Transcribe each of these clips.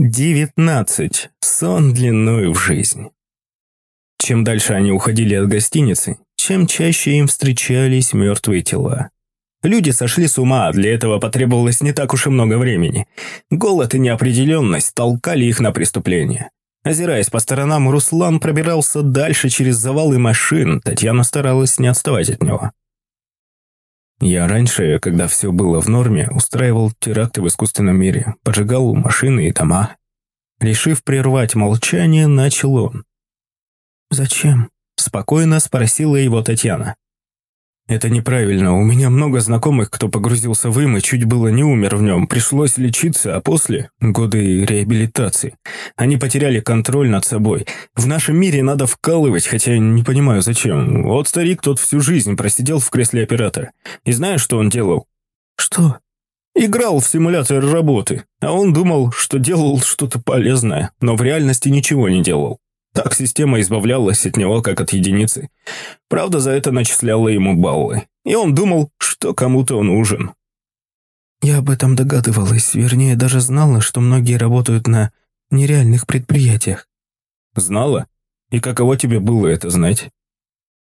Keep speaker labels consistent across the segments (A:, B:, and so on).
A: 19. Сон длиною в жизнь. Чем дальше они уходили от гостиницы, чем чаще им встречались мертвые тела. Люди сошли с ума, для этого потребовалось не так уж и много времени. Голод и неопределенность толкали их на преступление. Озираясь по сторонам, Руслан пробирался дальше через завалы машин, Татьяна старалась не отставать от него. Я раньше, когда все было в норме, устраивал теракты в искусственном мире, поджигал машины и дома. Решив прервать молчание, начал он. «Зачем?» – спокойно спросила его Татьяна. «Это неправильно. У меня много знакомых, кто погрузился в им и чуть было не умер в нем. Пришлось лечиться, а после – годы реабилитации. Они потеряли контроль над собой. В нашем мире надо вкалывать, хотя не понимаю зачем. Вот старик тот всю жизнь просидел в кресле оператора. И знаешь, что он делал?»
B: «Что?»
A: Играл в симулятор работы, а он думал, что делал что-то полезное, но в реальности ничего не делал. Так система избавлялась от него, как от единицы. Правда, за это начисляла ему баллы. И он думал, что кому-то он нужен.
B: Я об этом догадывалась, вернее, даже знала, что многие работают на нереальных предприятиях.
A: Знала? И каково тебе было это знать?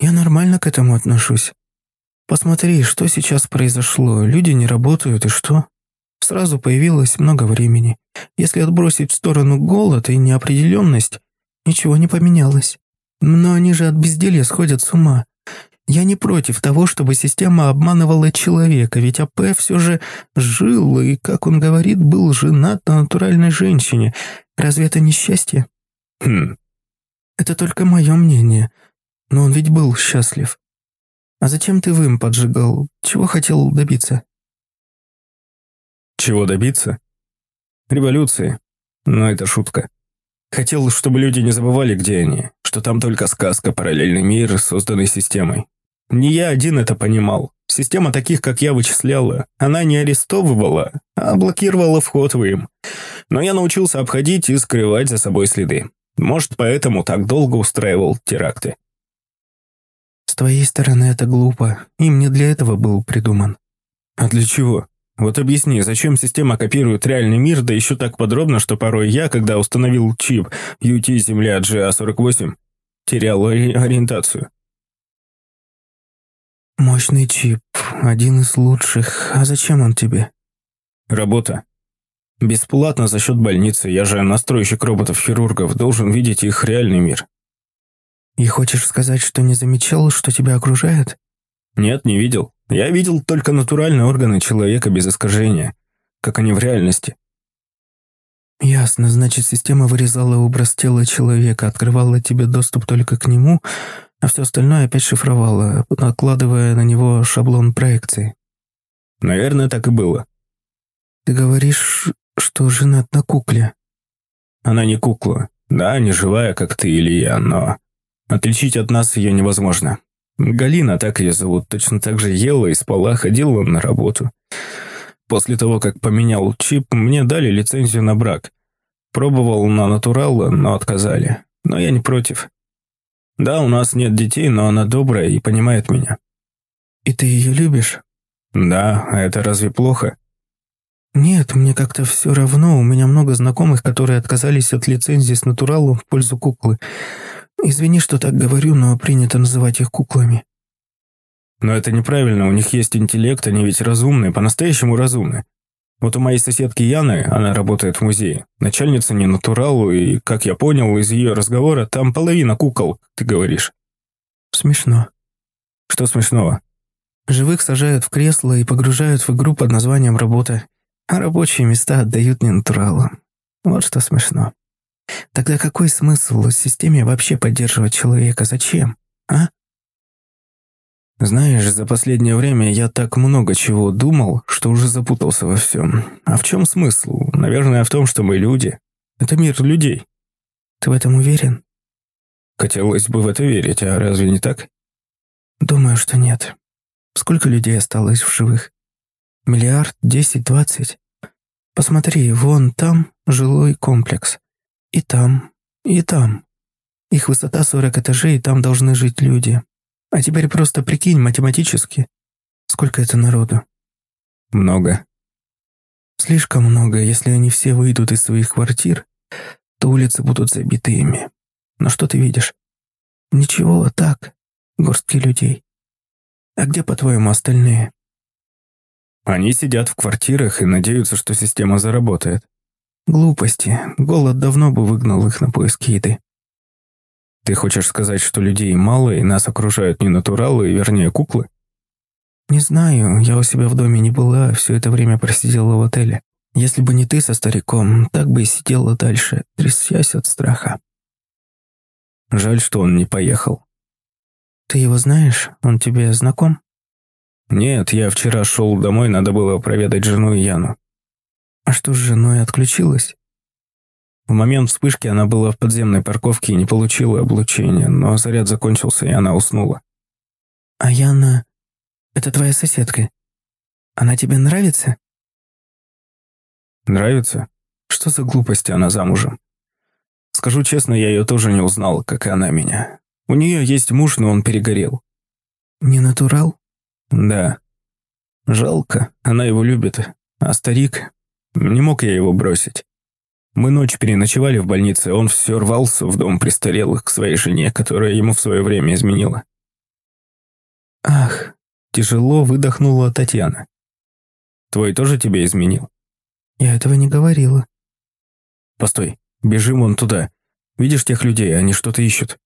B: Я нормально к этому отношусь. Посмотри, что сейчас произошло. Люди не работают, и что? Сразу появилось много времени. Если отбросить в сторону голод и неопределенность, Ничего не поменялось. Но они же от безделья сходят с ума. Я не против того, чтобы система обманывала человека, ведь АП все же жил и, как он говорит, был женат на натуральной женщине. Разве это не счастье?
A: Хм.
B: Это только мое мнение. Но он ведь был счастлив. А зачем ты вым поджигал? Чего хотел добиться?
A: Чего добиться? Революции. Но это шутка. Хотел, чтобы люди не забывали, где они, что там только сказка, параллельный мир, созданный системой. Не я один это понимал. Система таких, как я, вычисляла. Она не арестовывала, а блокировала вход в им. Но я научился обходить и скрывать за собой следы. Может, поэтому так долго устраивал теракты.
B: С твоей стороны это глупо. Им не для этого был придуман.
A: А для чего? Вот объясни, зачем система копирует реальный мир, да еще так подробно, что порой я, когда установил чип UT Земля GA48, терял ори ориентацию.
B: Мощный чип, один из лучших. А зачем он тебе?
A: Работа. Бесплатно за счет больницы. Я же настройщик роботов-хирургов, должен видеть их реальный мир.
B: И хочешь сказать, что не замечал, что тебя окружает?
A: Нет, не видел. Я видел только натуральные органы человека без искажения, как они в реальности.
B: Ясно, значит, система вырезала образ тела человека, открывала тебе доступ только к нему, а все остальное опять шифровала, накладывая на него шаблон проекции.
A: Наверное, так и было.
B: Ты говоришь, что женат на кукле.
A: Она не кукла. Да, не живая, как ты или я, но отличить от нас ее невозможно. Галина, так ее зовут, точно так же ела и спала, ходила на работу. После того, как поменял чип, мне дали лицензию на брак. Пробовал на натурал, но отказали. Но я не против. Да, у нас нет детей, но она добрая и понимает меня.
B: И ты ее любишь?
A: Да, а это разве плохо?
B: Нет, мне как-то все равно. У меня много знакомых, которые отказались от лицензии с натуралом в пользу куклы. Извини, что так говорю, но принято называть их куклами.
A: Но это неправильно, у них есть интеллект, они ведь разумные, по-настоящему разумные. Вот у моей соседки Яны, она работает в музее, начальница не натуралу, и, как я понял из ее разговора, там половина кукол, ты говоришь.
B: Смешно.
A: Что смешного?
B: Живых сажают в кресло и погружают в игру под названием «Работа», а рабочие места отдают не натуралам. Вот что смешно. Тогда какой смысл системе вообще поддерживать человека? Зачем? А?
A: Знаешь, за последнее время я так много чего думал, что уже запутался во всем. А в чем смысл? Наверное, в том, что мы люди. Это мир людей.
B: Ты в этом уверен?
A: Хотелось бы в это верить, а разве не так?
B: Думаю, что нет. Сколько людей осталось в живых? Миллиард? Десять? Двадцать? Посмотри, вон там жилой комплекс. И там, и там. Их высота 40 этажей, и там должны жить люди. А теперь просто прикинь математически, сколько это народу.
A: Много.
B: Слишком много, если они все выйдут из своих квартир, то улицы будут забиты ими. Но что ты видишь? Ничего, так, горстки людей. А где, по-твоему, остальные?
A: Они сидят в квартирах и надеются, что система заработает.
B: Глупости. Голод давно бы выгнал их на поиски еды.
A: Ты хочешь сказать, что людей мало и нас окружают не натуралы, вернее, куклы?
B: Не знаю, я у себя в доме не была, все это время просидела в отеле. Если бы не ты со стариком, так бы и сидела дальше, трясясь от страха.
A: Жаль, что он не поехал.
B: Ты его знаешь? Он тебе знаком?
A: Нет, я вчера шел домой, надо было проведать жену Яну.
B: А что с женой отключилась?
A: В момент вспышки она была в подземной парковке и не получила облучения, но заряд закончился, и она уснула.
B: А Яна... Это твоя соседка. Она тебе нравится?
A: Нравится? Что за глупости она замужем? Скажу честно, я ее тоже не узнал, как и она меня. У нее есть муж, но он перегорел.
B: Не натурал?
A: Да. Жалко, она его любит. А старик... Не мог я его бросить. Мы ночь переночевали в больнице, он все рвался в дом престарелых к своей жене, которая ему в свое время изменила.
B: Ах,
A: тяжело выдохнула Татьяна. Твой тоже тебе изменил?
B: Я этого не говорила.
A: Постой, бежим вон туда. Видишь тех людей, они что-то ищут.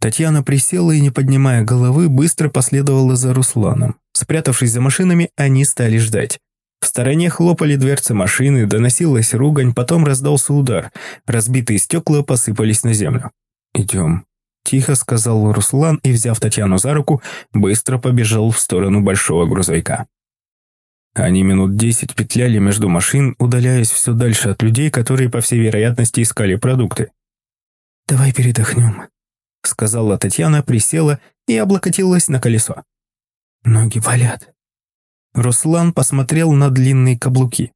A: Татьяна присела и, не поднимая головы, быстро последовала за Русланом. Спрятавшись за машинами, они стали ждать. В стороне хлопали дверцы машины, доносилась ругань, потом раздался удар. Разбитые стекла посыпались на землю. «Идем», – тихо сказал Руслан и, взяв Татьяну за руку, быстро побежал в сторону большого грузовика. Они минут десять петляли между машин, удаляясь все дальше от людей, которые, по всей вероятности, искали продукты.
B: «Давай передохнем», –
A: сказала Татьяна, присела и облокотилась на колесо.
B: «Ноги болят».
A: Руслан посмотрел на длинные каблуки.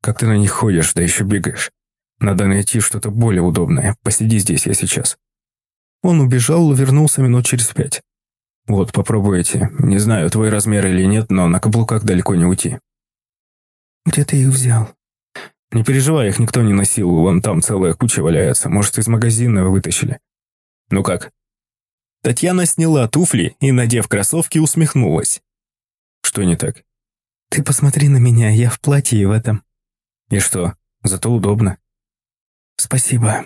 A: «Как ты на них ходишь, да еще бегаешь? Надо найти что-то более удобное. Посиди здесь, я сейчас». Он убежал, вернулся минут через пять. «Вот, попробуйте. Не знаю, твой размер или нет, но на каблуках далеко не уйти».
B: «Где ты их взял?»
A: «Не переживай, их никто не носил. Вон там целая куча валяется. Может, из магазина вытащили». «Ну как?» Татьяна сняла туфли и, надев кроссовки, усмехнулась. «Что не так?»
B: Ты посмотри на меня, я в платье и в этом.
A: И что, зато удобно.
B: Спасибо.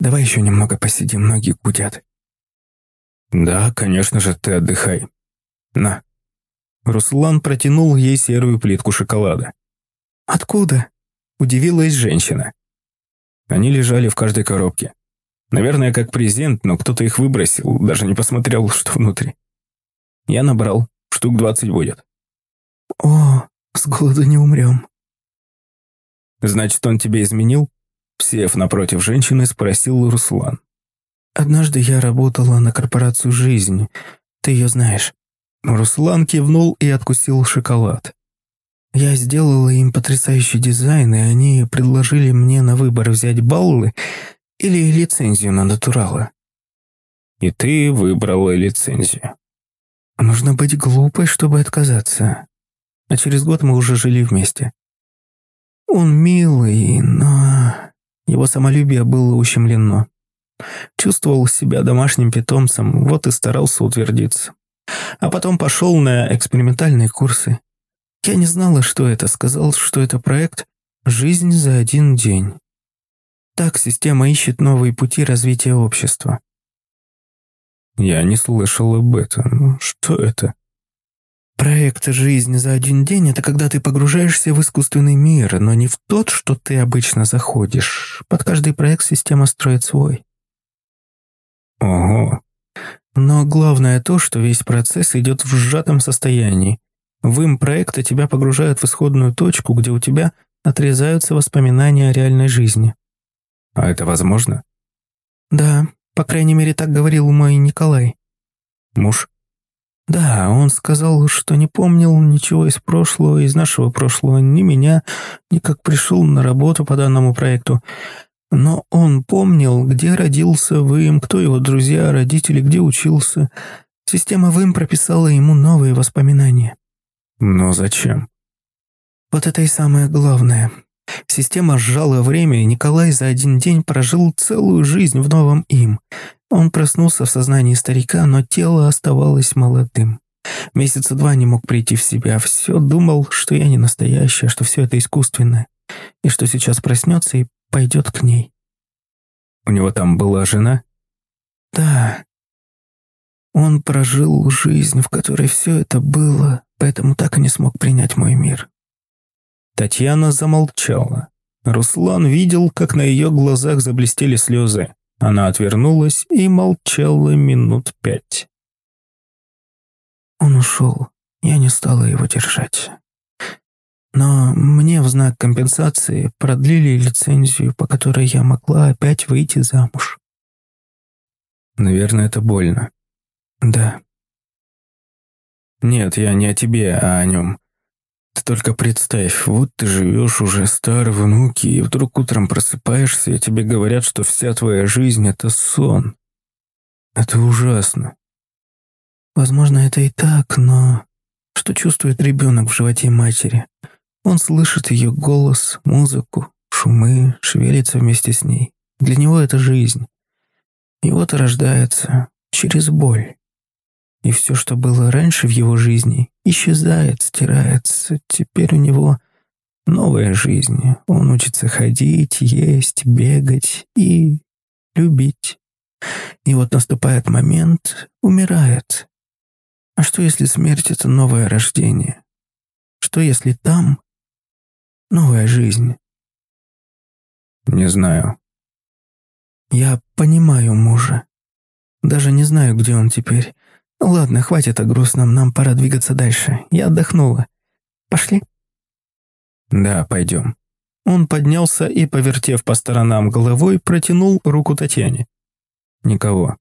B: Давай еще немного посидим, ноги гудят.
A: Да, конечно же, ты отдыхай. На. Руслан протянул ей серую плитку шоколада.
B: Откуда?
A: Удивилась женщина. Они лежали в каждой коробке. Наверное, как презент, но кто-то их выбросил, даже не посмотрел, что внутри. Я набрал, штук двадцать будет.
B: «О, с голоду не умрем».
A: «Значит, он тебе изменил?» Сев напротив женщины, спросил Руслан.
B: «Однажды я работала на корпорацию «Жизнь». Ты ее знаешь».
A: Руслан кивнул и откусил шоколад.
B: Я сделала им потрясающий дизайн, и они предложили мне на выбор взять баллы или лицензию на натуралы.
A: И ты выбрала лицензию.
B: Нужно быть глупой, чтобы отказаться а через год мы уже жили вместе. Он милый, но его самолюбие было ущемлено. Чувствовал себя домашним питомцем, вот и старался утвердиться. А потом пошел на экспериментальные курсы. Я не знала, что это, сказал, что это проект «Жизнь за один день». Так система ищет новые пути развития общества.
A: Я не слышал об этом. Что это?
B: Проект «Жизнь за один день» — это когда ты погружаешься в искусственный мир, но не в тот, что ты обычно заходишь. Под каждый проект система строит свой.
A: Ого.
B: Но главное то, что весь процесс идет в сжатом состоянии. В им проекта тебя погружают в исходную точку, где у тебя отрезаются воспоминания о реальной жизни.
A: А это возможно?
B: Да, по крайней мере, так говорил мой Николай.
A: Муж?
B: Да, он сказал, что не помнил ничего из прошлого, из нашего прошлого, ни меня, ни как пришел на работу по данному проекту. Но он помнил, где родился Вым, кто его друзья, родители, где учился. Система Вым прописала ему новые воспоминания.
A: Но зачем?
B: Вот это и самое главное. Система сжала время, и Николай за один день прожил целую жизнь в новом им. Он проснулся в сознании старика, но тело оставалось молодым. Месяца два не мог прийти в себя. Все думал, что я не настоящая, что все это искусственное. И что сейчас проснется и пойдет к ней.
A: У него там была жена?
B: Да. Он прожил жизнь, в которой все это было, поэтому так и не смог принять мой мир.
A: Татьяна замолчала. Руслан видел, как на ее глазах заблестели слезы. Она отвернулась и молчала минут пять.
B: Он ушел. Я не стала его держать. Но мне в знак компенсации продлили лицензию, по которой я могла опять выйти замуж.
A: Наверное, это больно.
B: Да.
A: Нет, я не о тебе, а о нем. Ты только представь, вот ты живешь уже стар, внуки, и вдруг утром просыпаешься, и тебе говорят, что вся твоя жизнь — это сон. Это ужасно.
B: Возможно, это и так, но что чувствует ребенок в животе матери? Он слышит ее голос, музыку, шумы, шевелится вместе с ней. Для него это жизнь. И вот рождается через боль. И все, что было раньше в его жизни, исчезает, стирается. Теперь у него новая жизнь. Он учится ходить, есть, бегать и любить. И вот наступает момент, умирает. А что, если смерть — это новое рождение? Что, если там новая жизнь?
A: Не знаю.
B: Я понимаю мужа. Даже не знаю, где он теперь. «Ладно, хватит о грустном, нам пора двигаться дальше. Я отдохнула. Пошли?»
A: «Да, пойдем».
B: Он поднялся и, повертев по сторонам головой, протянул руку Татьяне.
A: «Никого.